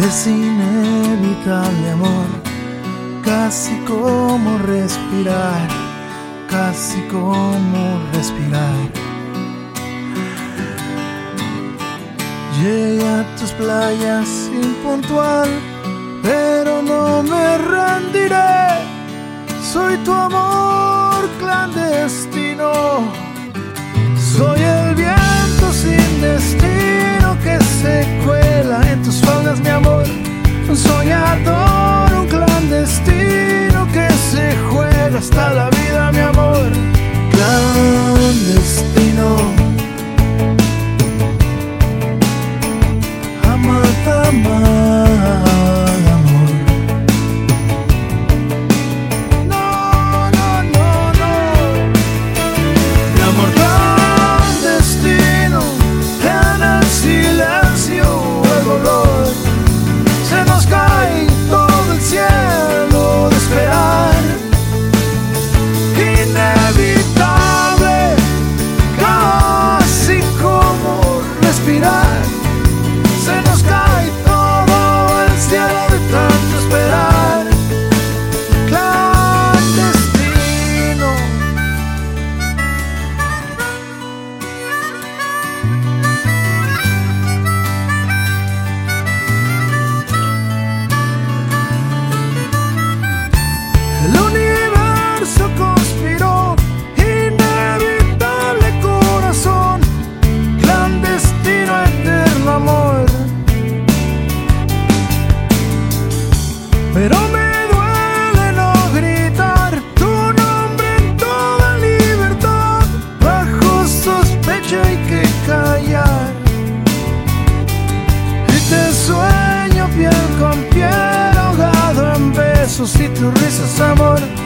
Es inevitable amor, casi como respirar, casi como respirar. Llegué a tus playas impuntual, pero no me rendiré. Soy tu amor clandestino. Soy el viento sin destino que se cuela en tus faldas, mi amor. Hasta la Pero me duele no gritar tu nombre en toda libertad. Bajo sospecha hay que callar. Y te sueño piel con piel ahogado en besos y tus risas amor